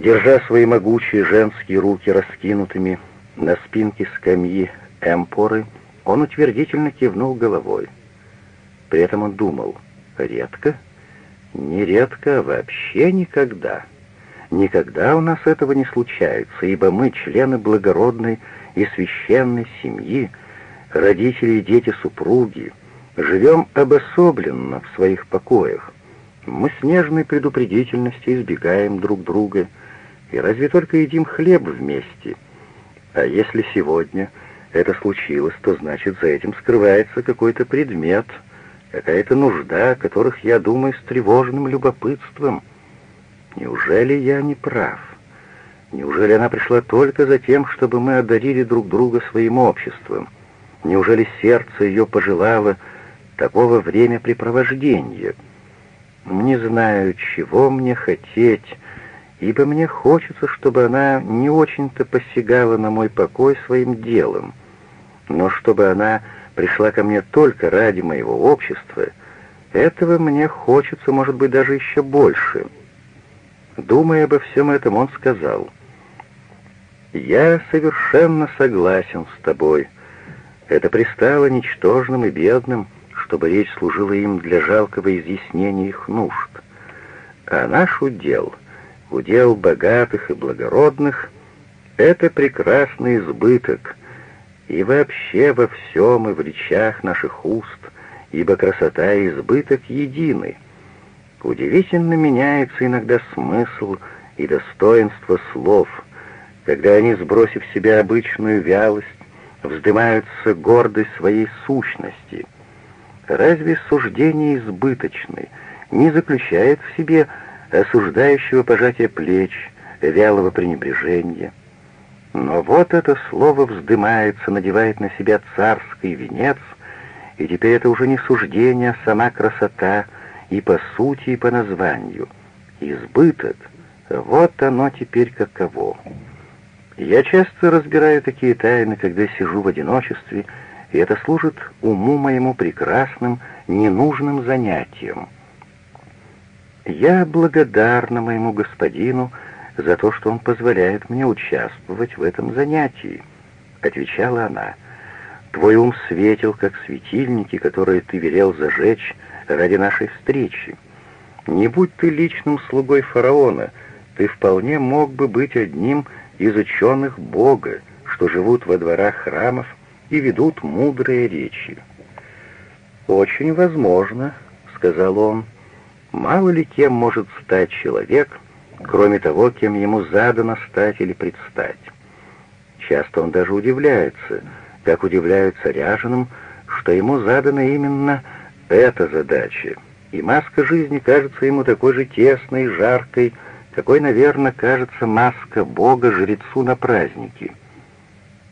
Держа свои могучие женские руки раскинутыми на спинке скамьи эмпоры, он утвердительно кивнул головой. При этом он думал, редко, не редко, а вообще никогда. Никогда у нас этого не случается, ибо мы члены благородной и священной семьи, родители и дети супруги, живем обособленно в своих покоях. Мы с нежной предупредительностью избегаем друг друга, и разве только едим хлеб вместе. А если сегодня это случилось, то значит за этим скрывается какой-то предмет, какая-то нужда, о которых я думаю с тревожным любопытством. Неужели я не прав? Неужели она пришла только за тем, чтобы мы одарили друг друга своим обществом? Неужели сердце ее пожелало такого времяпрепровождения? Не знаю, чего мне хотеть, ибо мне хочется, чтобы она не очень-то посягала на мой покой своим делом, но чтобы она пришла ко мне только ради моего общества, этого мне хочется, может быть, даже еще больше. Думая обо всем этом, он сказал — «Я совершенно согласен с тобой. Это пристало ничтожным и бедным, чтобы речь служила им для жалкого изъяснения их нужд. А наш удел, удел богатых и благородных, это прекрасный избыток, и вообще во всем и в речах наших уст, ибо красота и избыток едины. Удивительно меняется иногда смысл и достоинство слов — когда они, сбросив в себя обычную вялость, вздымаются гордой своей сущности. Разве суждение избыточны не заключает в себе осуждающего пожатия плеч, вялого пренебрежения? Но вот это слово вздымается, надевает на себя царский венец, и теперь это уже не суждение, а сама красота, и по сути, и по названию. Избыток — вот оно теперь каково. Я часто разбираю такие тайны, когда сижу в одиночестве, и это служит уму моему прекрасным, ненужным занятием. Я благодарна моему господину за то, что он позволяет мне участвовать в этом занятии, — отвечала она. Твой ум светил, как светильники, которые ты велел зажечь ради нашей встречи. Не будь ты личным слугой фараона, ты вполне мог бы быть одним из ученых Бога, что живут во дворах храмов и ведут мудрые речи. «Очень возможно», — сказал он, — «мало ли кем может стать человек, кроме того, кем ему задано стать или предстать. Часто он даже удивляется, как удивляются ряженым, что ему задана именно эта задача, и маска жизни кажется ему такой же тесной жаркой, какой, наверное, кажется маска Бога жрецу на празднике.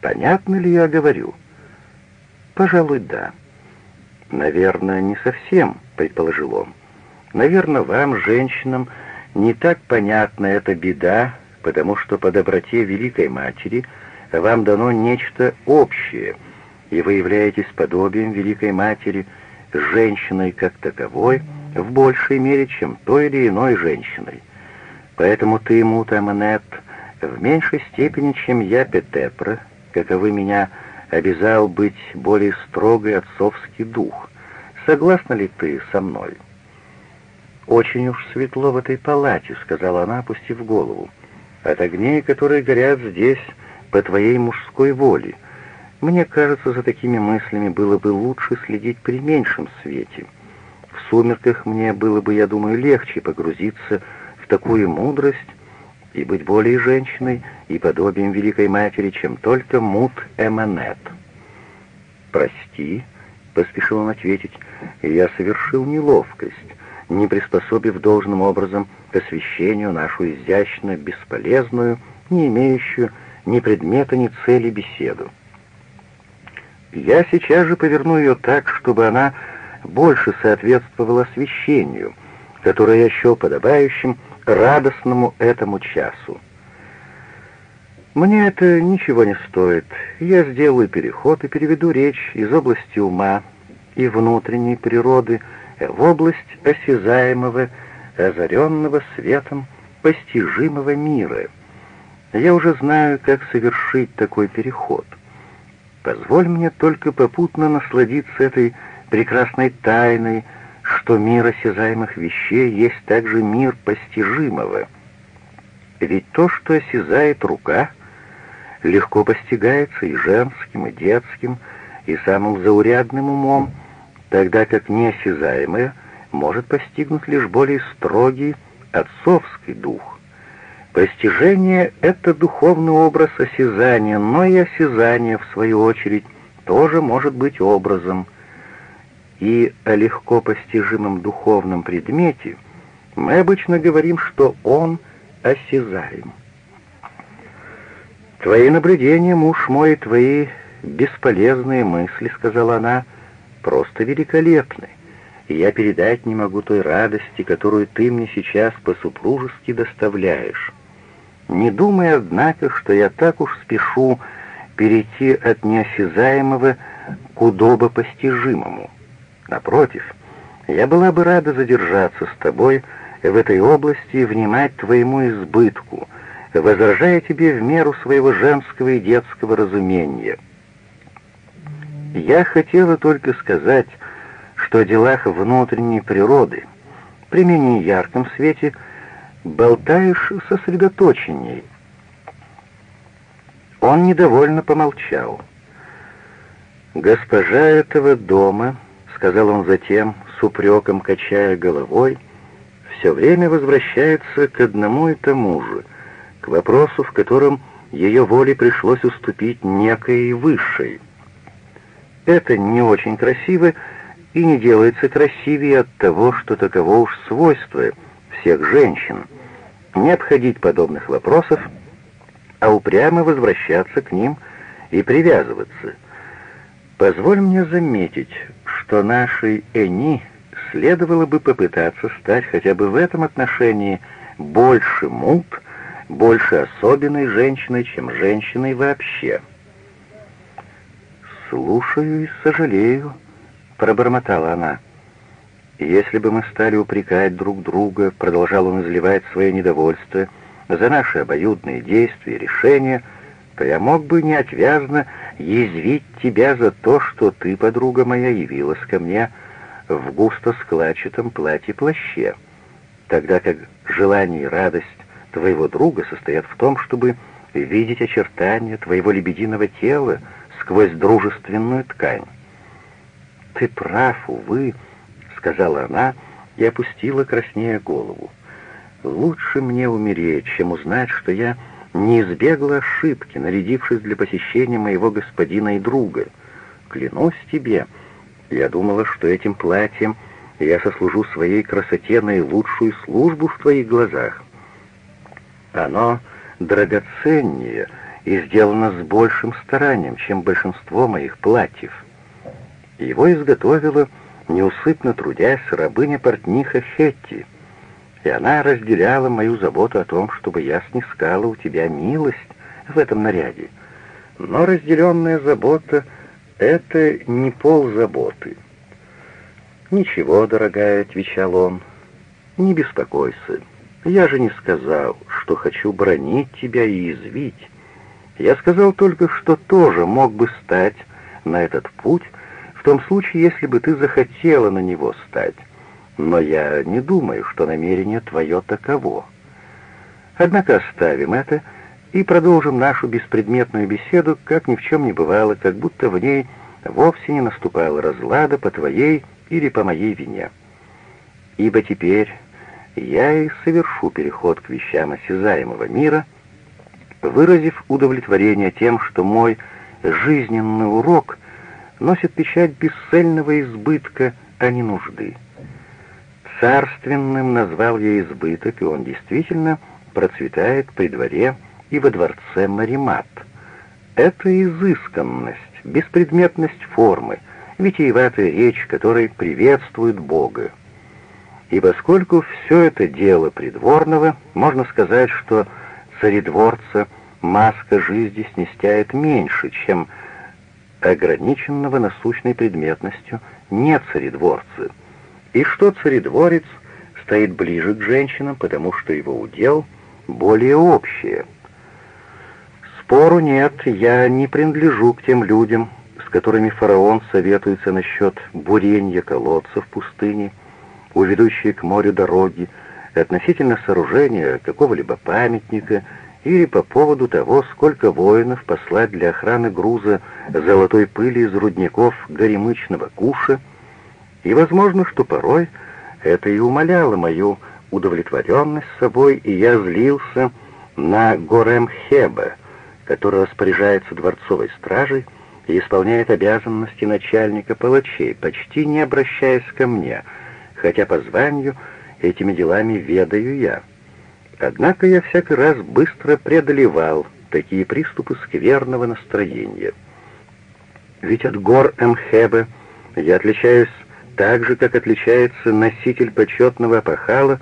Понятно ли я говорю? Пожалуй, да. Наверное, не совсем, предположил он. Наверное, вам, женщинам, не так понятна эта беда, потому что по доброте Великой Матери вам дано нечто общее, и вы являетесь подобием Великой Матери, женщиной как таковой, в большей мере, чем той или иной женщиной. Поэтому ты, Мута Манет, в меньшей степени, чем я, Петепра, каковы меня обязал быть более строгой отцовский дух. Согласна ли ты со мной?» «Очень уж светло в этой палате», — сказала она, опустив голову. «От огней, которые горят здесь по твоей мужской воле. Мне кажется, за такими мыслями было бы лучше следить при меньшем свете. В сумерках мне было бы, я думаю, легче погрузиться такую мудрость и быть более женщиной и подобием Великой Матери, чем только Мут Эманет. «Прости», — поспешил он ответить, — «я совершил неловкость, не приспособив должным образом к освещению нашу изящно бесполезную, не имеющую ни предмета, ни цели беседу. Я сейчас же поверну ее так, чтобы она больше соответствовала освещению, которое я счел подобающим радостному этому часу. Мне это ничего не стоит. Я сделаю переход и переведу речь из области ума и внутренней природы в область осязаемого, озаренного светом постижимого мира. Я уже знаю, как совершить такой переход. Позволь мне только попутно насладиться этой прекрасной тайной, что мир осязаемых вещей есть также мир постижимого. Ведь то, что осязает рука, легко постигается и женским, и детским, и самым заурядным умом, тогда как неосязаемое может постигнуть лишь более строгий отцовский дух. Постижение — это духовный образ осязания, но и осязание, в свою очередь, тоже может быть образом. И о легко постижимом духовном предмете мы обычно говорим, что он осязаем. «Твои наблюдения, муж мой, твои бесполезные мысли, — сказала она, — просто великолепны, и я передать не могу той радости, которую ты мне сейчас по-супружески доставляешь. Не думай, однако, что я так уж спешу перейти от неосязаемого к удобопостижимому. Напротив, я была бы рада задержаться с тобой в этой области и внимать твоему избытку — возражая тебе в меру своего женского и детского разумения. Я хотела только сказать, что о делах внутренней природы, при менее ярком свете, болтаешь сосредоточенней. Он недовольно помолчал. «Госпожа этого дома», — сказал он затем, с упреком качая головой, — «все время возвращается к одному и тому же — к вопросу, в котором ее воле пришлось уступить некой высшей. Это не очень красиво и не делается красивее от того, что таково уж свойство всех женщин. Не обходить подобных вопросов, а упрямо возвращаться к ним и привязываться. Позволь мне заметить, что нашей Эни следовало бы попытаться стать хотя бы в этом отношении больше мут, больше особенной женщиной, чем женщиной вообще. «Слушаю и сожалею», — пробормотала она. «Если бы мы стали упрекать друг друга», — продолжал он изливать свое недовольство, «за наши обоюдные действия и решения, то я мог бы неотвязно язвить тебя за то, что ты, подруга моя, явилась ко мне в густо складчатом платье-плаще, тогда как желание и радость твоего друга состоят в том, чтобы видеть очертания твоего лебединого тела сквозь дружественную ткань. «Ты прав, увы», — сказала она и опустила краснея голову. «Лучше мне умереть, чем узнать, что я не избегла ошибки, нарядившись для посещения моего господина и друга. Клянусь тебе, я думала, что этим платьем я сослужу своей красоте наилучшую службу в твоих глазах. Оно драгоценнее и сделано с большим старанием, чем большинство моих платьев. Его изготовила, неусыпно трудясь, рабыня-портниха Хетти, и она разделяла мою заботу о том, чтобы я снискала у тебя милость в этом наряде. Но разделенная забота — это не пол заботы. «Ничего, дорогая», — отвечал он, — «не беспокойся». Я же не сказал, что хочу бронить тебя и извить. Я сказал только, что тоже мог бы стать на этот путь, в том случае, если бы ты захотела на него стать. Но я не думаю, что намерение твое таково. Однако оставим это и продолжим нашу беспредметную беседу, как ни в чем не бывало, как будто в ней вовсе не наступала разлада по твоей или по моей вине. Ибо теперь я и совершу переход к вещам осязаемого мира, выразив удовлетворение тем, что мой жизненный урок носит печать бесцельного избытка, а не нужды. Царственным назвал я избыток, и он действительно процветает при дворе и во дворце Маримат. Это изысканность, беспредметность формы, витиеватая речь, которой приветствует Бога. И поскольку все это дело придворного, можно сказать, что царедворца маска жизни снестяет меньше, чем ограниченного насущной предметностью не и что царедворец стоит ближе к женщинам, потому что его удел более общее. Спору нет, я не принадлежу к тем людям, с которыми фараон советуется насчет бурения колодцев в пустыне, у ведущей к морю дороги, относительно сооружения какого-либо памятника или по поводу того, сколько воинов послать для охраны груза золотой пыли из рудников горемычного куша, и возможно, что порой это и умаляло мою удовлетворенность собой, и я злился на Горемхеба, который распоряжается дворцовой стражей и исполняет обязанности начальника палачей, почти не обращаясь ко мне, хотя по званию этими делами ведаю я. Однако я всякий раз быстро преодолевал такие приступы скверного настроения. Ведь от гор Эмхеба я отличаюсь так же, как отличается носитель почетного опахала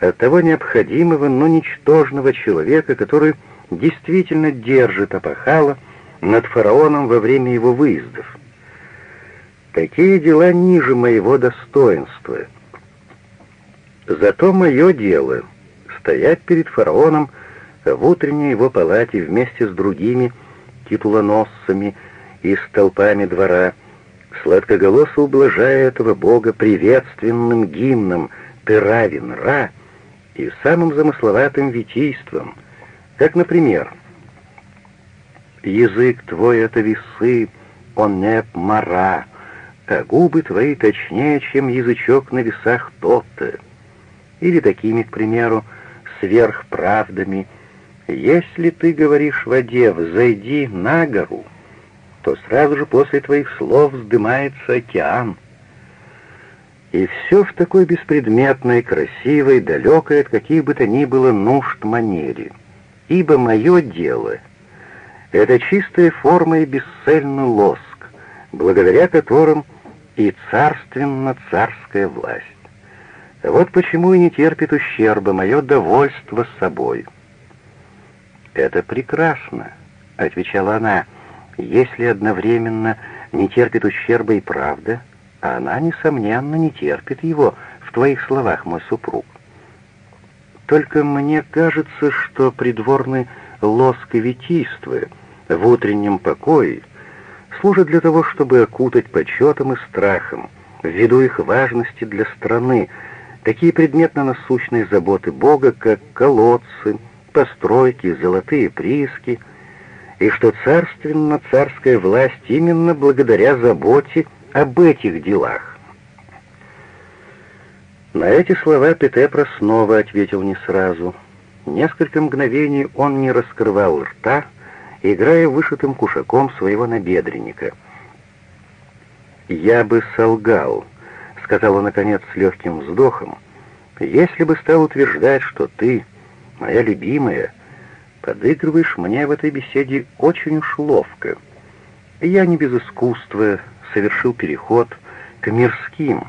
от того необходимого, но ничтожного человека, который действительно держит опахала над фараоном во время его выездов. Такие дела ниже моего достоинства. Зато мое дело — стоять перед фараоном в утренней его палате вместе с другими титулоносцами и столпами двора — сладкоголосо ублажая этого бога приветственным гимном «Ты равен, Ра» и самым замысловатым витийством, как, например, «Язык твой — это весы, он не мара, а губы твои точнее, чем язычок на весах тот-то». Или такими, к примеру, сверхправдами «Если ты говоришь воде, взойди на гору», то сразу же после твоих слов вздымается океан. И все в такой беспредметной, красивой, далекой от каких бы то ни было нужд манере. Ибо мое дело — это чистая форма и бесцельный лоск, благодаря которым и царственно-царская власть. Вот почему и не терпит ущерба мое довольство собой. «Это прекрасно», — отвечала она, — если одновременно не терпит ущерба и правда, а она, несомненно, не терпит его в твоих словах, мой супруг. Только мне кажется, что придворный лоск и витийство в утреннем покое служат для того, чтобы окутать почетом и страхом, ввиду их важности для страны, такие предметно-насущные заботы Бога, как колодцы, постройки, золотые прииски — и что царственно-царская власть именно благодаря заботе об этих делах. На эти слова Петепра снова ответил не сразу. Несколько мгновений он не раскрывал рта, играя вышитым кушаком своего набедренника. «Я бы солгал», — сказал он, наконец, с легким вздохом, «если бы стал утверждать, что ты, моя любимая, — Подыгрываешь мне в этой беседе очень уж ловко. Я не без искусства совершил переход к мирским,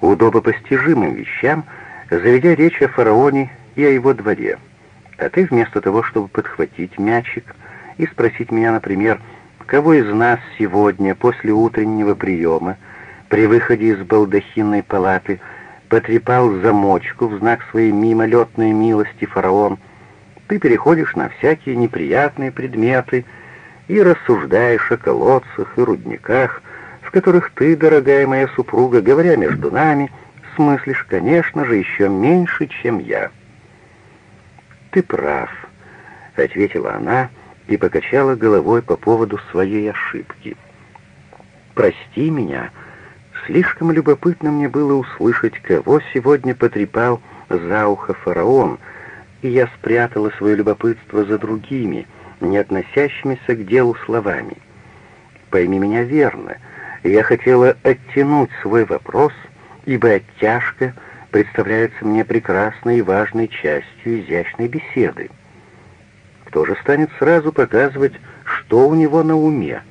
удобопостижимым вещам, заведя речь о фараоне и о его дворе. А ты вместо того, чтобы подхватить мячик и спросить меня, например, кого из нас сегодня после утреннего приема при выходе из балдахинной палаты потрепал замочку в знак своей мимолетной милости фараон — ты переходишь на всякие неприятные предметы и рассуждаешь о колодцах и рудниках, в которых ты, дорогая моя супруга, говоря между нами, смыслишь, конечно же, еще меньше, чем я. «Ты прав», — ответила она и покачала головой по поводу своей ошибки. «Прости меня, слишком любопытно мне было услышать, кого сегодня потрепал за ухо фараон», — и я спрятала свое любопытство за другими, не относящимися к делу словами. Пойми меня верно, я хотела оттянуть свой вопрос, ибо оттяжка представляется мне прекрасной и важной частью изящной беседы. Кто же станет сразу показывать, что у него на уме?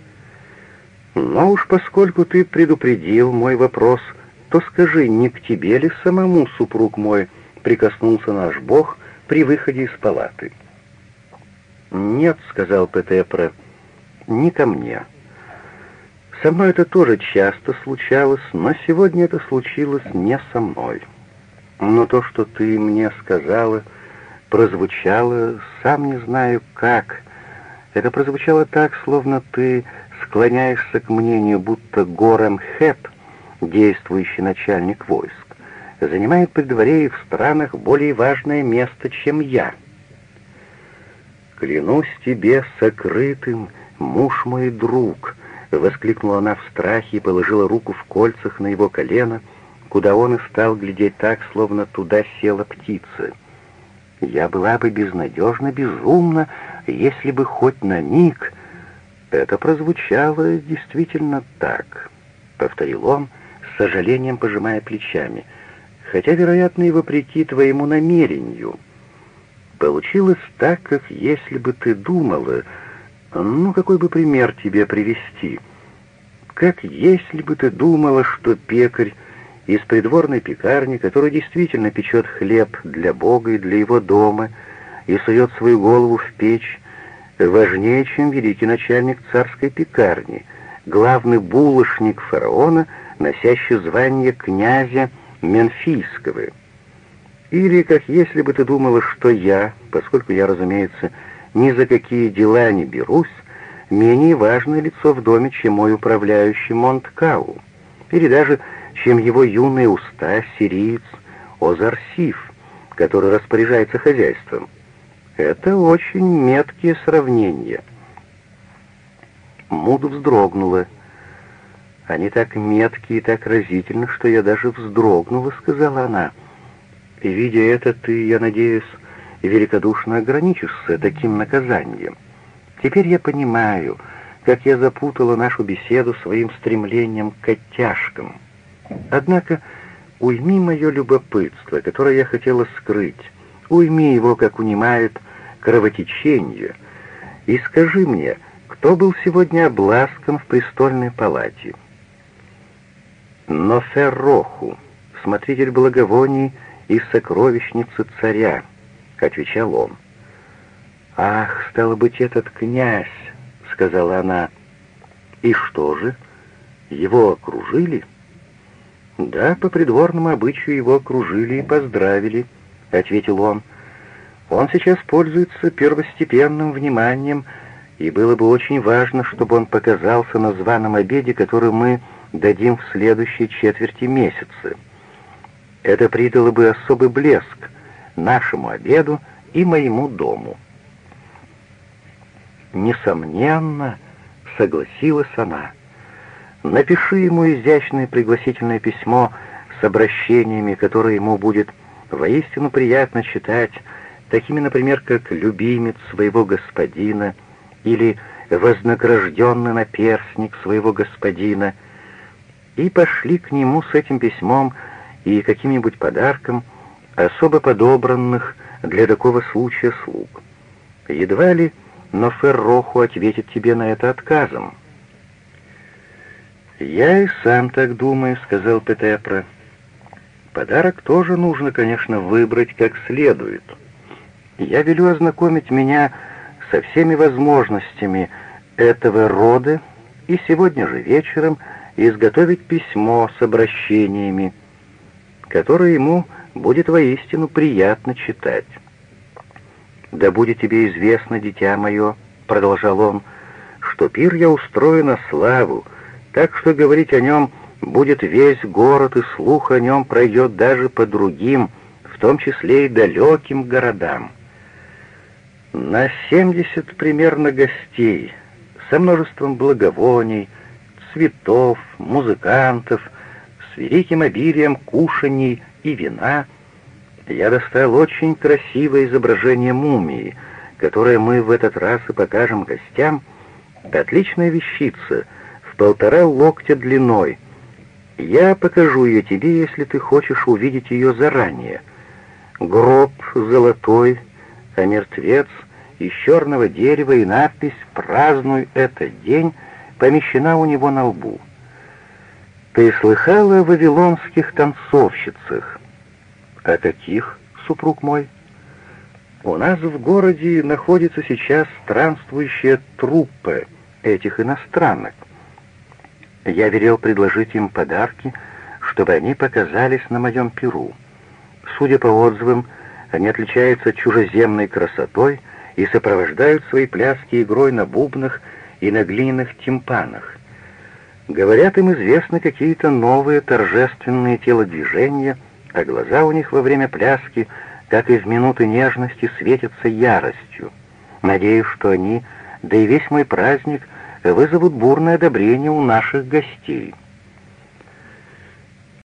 Но уж поскольку ты предупредил мой вопрос, то скажи, не к тебе ли самому, супруг мой, прикоснулся наш Бог при выходе из палаты. «Нет», — сказал Петепра, — «не ко мне. Со мной это тоже часто случалось, но сегодня это случилось не со мной. Но то, что ты мне сказала, прозвучало, сам не знаю как. Это прозвучало так, словно ты склоняешься к мнению, будто Горем Хэп, действующий начальник войск, занимает при дворе и в странах более важное место, чем я. «Клянусь тебе сокрытым, муж мой друг!» — воскликнула она в страхе и положила руку в кольцах на его колено, куда он и стал глядеть так, словно туда села птица. «Я была бы безнадежно безумна, если бы хоть на миг...» Это прозвучало действительно так, — повторил он, с сожалением пожимая плечами, хотя, вероятно, и вопреки твоему намерению. Получилось так, как если бы ты думала, ну, какой бы пример тебе привести? Как если бы ты думала, что пекарь из придворной пекарни, который действительно печет хлеб для Бога и для его дома, и сует свою голову в печь, важнее, чем великий начальник царской пекарни, главный булочник фараона, носящий звание князя Менфийского. Или как если бы ты думала, что я, поскольку я, разумеется, ни за какие дела не берусь, менее важное лицо в доме, чем мой управляющий Монткау, или даже чем его юные уста сириец Озарсиф, который распоряжается хозяйством. Это очень меткие сравнения. Муд вздрогнула. «Они так меткие и так разительны, что я даже вздрогнула», — сказала она. «И, видя это, ты, я надеюсь, великодушно ограничишься таким наказанием. Теперь я понимаю, как я запутала нашу беседу своим стремлением к оттяжкам. Однако уйми мое любопытство, которое я хотела скрыть, уйми его, как унимает кровотечение, и скажи мне, кто был сегодня обласкан в престольной палате?» «Но Ферроху, смотритель благовоний из сокровищницы царя», — отвечал он. «Ах, стало быть, этот князь», — сказала она. «И что же? Его окружили?» «Да, по придворному обычаю его окружили и поздравили», — ответил он. Он сейчас пользуется первостепенным вниманием, и было бы очень важно, чтобы он показался на званом обеде, который мы дадим в следующей четверти месяца. Это придало бы особый блеск нашему обеду и моему дому. Несомненно, согласилась она. Напиши ему изящное пригласительное письмо с обращениями, которые ему будет воистину приятно читать, такими, например, как «любимец своего господина» или «вознагражденный наперсник своего господина», и пошли к нему с этим письмом и каким-нибудь подарком особо подобранных для такого случая слуг. Едва ли, но Ферроху ответит тебе на это отказом. «Я и сам так думаю», — сказал Петепра. «Подарок тоже нужно, конечно, выбрать как следует». Я велю ознакомить меня со всеми возможностями этого рода и сегодня же вечером изготовить письмо с обращениями, которое ему будет воистину приятно читать. «Да будет тебе известно, дитя мое», — продолжал он, — «что пир я устрою на славу, так что говорить о нем будет весь город, и слух о нем пройдет даже по другим, в том числе и далеким городам. На семьдесят примерно гостей, со множеством благовоний, цветов, музыкантов, с великим обилием кушаний и вина, я достал очень красивое изображение мумии, которое мы в этот раз и покажем гостям. Отличная вещица, в полтора локтя длиной. Я покажу ее тебе, если ты хочешь увидеть ее заранее. Гроб золотой, а мертвец из черного дерева и надпись «Празднуй этот день» помещена у него на лбу. «Ты слыхала о вавилонских танцовщицах?» «О каких, супруг мой?» «У нас в городе находится сейчас странствующая труппа этих иностранок. Я велел предложить им подарки, чтобы они показались на моем перу. Судя по отзывам, Они отличаются чужеземной красотой и сопровождают свои пляски игрой на бубнах и на глиняных тимпанах. Говорят, им известны какие-то новые торжественные телодвижения, а глаза у них во время пляски, как из минуты нежности, светятся яростью. Надеюсь, что они, да и весь мой праздник, вызовут бурное одобрение у наших гостей».